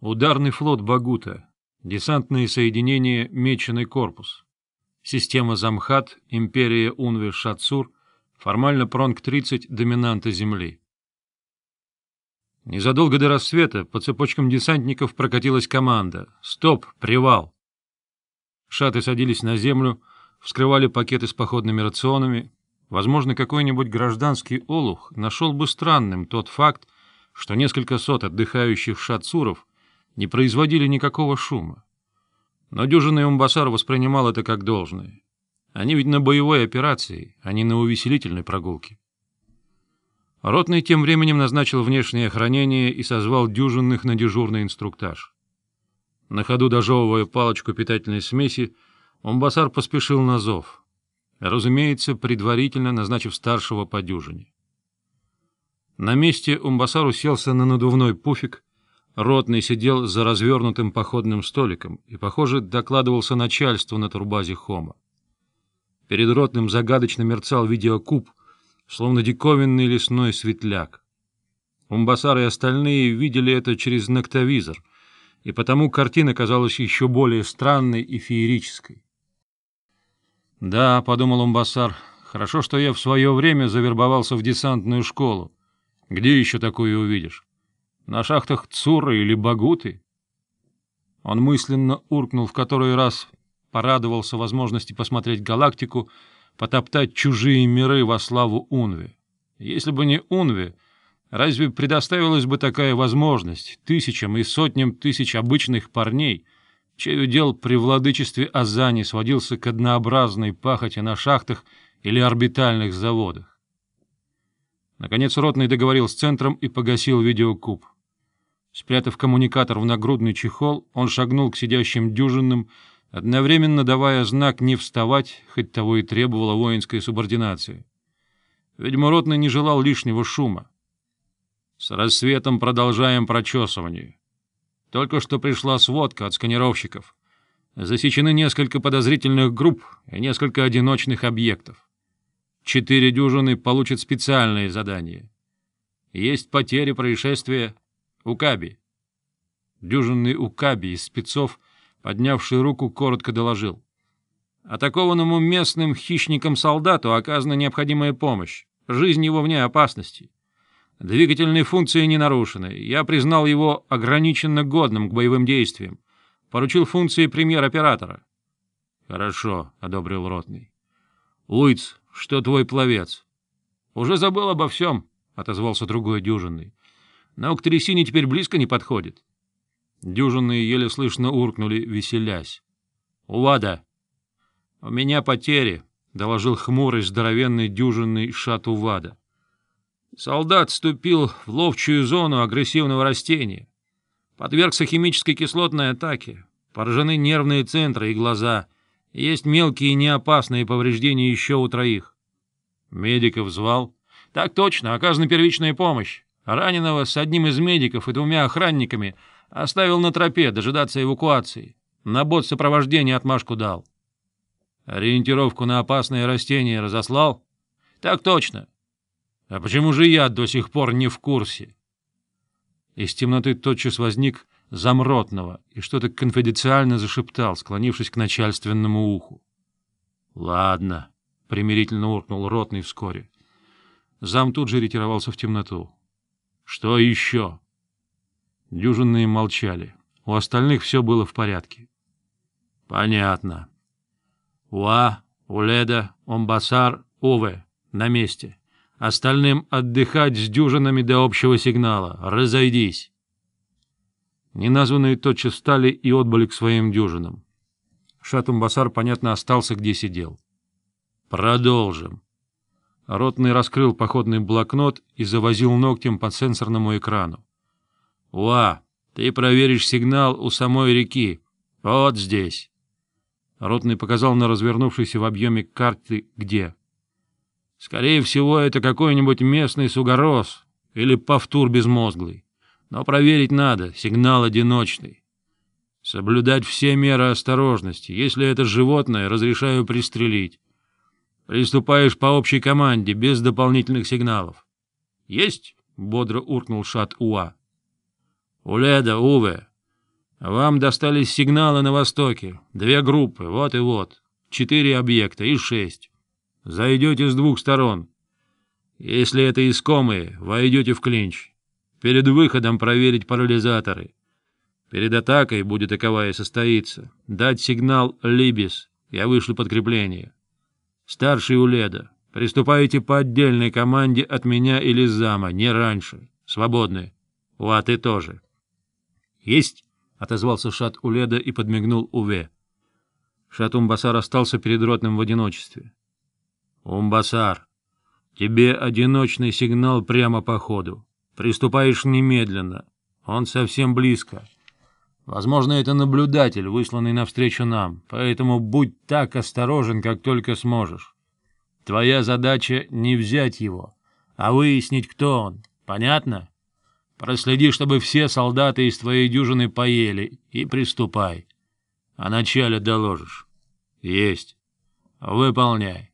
Ударный флот Багута. Десантные соединения «Меченый корпус». Система Замхат, империя Унвер-Шатсур, формально Пронг-30 доминанта Земли. Незадолго до рассвета по цепочкам десантников прокатилась команда «Стоп! Привал!». Шаты садились на землю, вскрывали пакеты с походными рационами. Возможно, какой-нибудь гражданский олух нашел бы странным тот факт, что несколько сот отдыхающих шатсуров не производили никакого шума. Но дюжина Умбасар воспринимал это как должное. Они ведь на боевой операции, а не на увеселительной прогулке. Ротный тем временем назначил внешнее охранение и созвал дюжинных на дежурный инструктаж. На ходу дожевывая палочку питательной смеси, Умбасар поспешил на зов, разумеется, предварительно назначив старшего по дюжине. На месте Умбасар уселся на надувной пуфик, Ротный сидел за развернутым походным столиком и, похоже, докладывался начальству на турбазе Хома. Перед Ротным загадочно мерцал видеокуб, словно диковинный лесной светляк. Умбасар и остальные видели это через ноктовизор, и потому картина казалась еще более странной и феерической. «Да», — подумал Умбасар, — «хорошо, что я в свое время завербовался в десантную школу. Где еще такую увидишь?» На шахтах Цура или Багуты? Он мысленно уркнул в который раз, порадовался возможности посмотреть галактику, потоптать чужие миры во славу Унве. Если бы не Унве, разве предоставилась бы такая возможность тысячам и сотням тысяч обычных парней, чей удел при владычестве Азани сводился к однообразной пахоте на шахтах или орбитальных заводах? Наконец Ротный договорил с центром и погасил видеокуб. Спрятав коммуникатор в нагрудный чехол, он шагнул к сидящим дюжинным, одновременно давая знак не вставать, хоть того и требовала воинская субординация. Видимо, Ротный не желал лишнего шума. С рассветом продолжаем прочесывание. Только что пришла сводка от сканировщиков. Засечены несколько подозрительных групп и несколько одиночных объектов. Четыре дюжины получат специальные задания. Есть потери происшествия, Укаби. Дюжинный Укаби из спецов, поднявший руку, коротко доложил. Атакованному местным хищником-солдату оказана необходимая помощь. Жизнь его вне опасности. Двигательные функции не нарушены. Я признал его ограниченно годным к боевым действиям. Поручил функции премьер-оператора. — Хорошо, — одобрил Ротный. — «Луиц, что твой пловец? — Уже забыл обо всем, — отозвался другой дюжинный. Но к трясине теперь близко не подходит. Дюжинные еле слышно уркнули, веселясь. — Улада! — У меня потери, — доложил хмурый здоровенный дюжинный шат Увада. Солдат вступил в ловчую зону агрессивного растения. Подвергся химической кислотной атаке. Поражены нервные центры и глаза. Есть мелкие неопасные повреждения еще у троих. Медиков звал. — Так точно, оказана первичная помощь. А раненого с одним из медиков и двумя охранниками оставил на тропе дожидаться эвакуации. На бот сопровождения отмашку дал. Ориентировку на опасные растения разослал? Так точно. А почему же я до сих пор не в курсе? Из темноты тотчас возник Замротного и что-то конфиденциально зашептал, склонившись к начальственному уху. — Ладно, — примирительно уркнул Ротный вскоре. Зам тут же ретировался в темноту. «Что еще?» Дюжинные молчали. У остальных все было в порядке. «Понятно. Уа, Уледа, Омбасар, Уве на месте. Остальным отдыхать с дюжинами до общего сигнала. Разойдись!» Неназванные тотчас встали и отбыли к своим дюжинам. Шатумбасар, понятно, остался, где сидел. «Продолжим. Ротный раскрыл походный блокнот и завозил ногтем по сенсорному экрану. «Уа, ты проверишь сигнал у самой реки. Вот здесь». Ротный показал на развернувшейся в объеме карты где. «Скорее всего, это какой-нибудь местный сугорос или повтур безмозглый. Но проверить надо, сигнал одиночный. Соблюдать все меры осторожности. Если это животное, разрешаю пристрелить. Приступаешь по общей команде, без дополнительных сигналов. — Есть! — бодро уркнул шат Уа. — Уледа, Уве, вам достались сигналы на востоке. Две группы, вот и вот. Четыре объекта и шесть. Зайдете с двух сторон. Если это искомые, войдете в клинч. Перед выходом проверить парализаторы. Перед атакой, будет таковая состоится, дать сигнал «Либис». Я вышлю подкрепление. «Старший Уледа, приступайте по отдельной команде от меня или зама, не раньше. Свободны. Уа, тоже». «Есть!» — отозвался Шат Уледа и подмигнул Уве. Шат Умбасар остался перед ротным в одиночестве. «Умбасар, тебе одиночный сигнал прямо по ходу. Приступаешь немедленно. Он совсем близко». Возможно, это наблюдатель, высланный навстречу нам, поэтому будь так осторожен, как только сможешь. Твоя задача — не взять его, а выяснить, кто он. Понятно? Проследи, чтобы все солдаты из твоей дюжины поели, и приступай. О начале доложишь. Есть. Выполняй.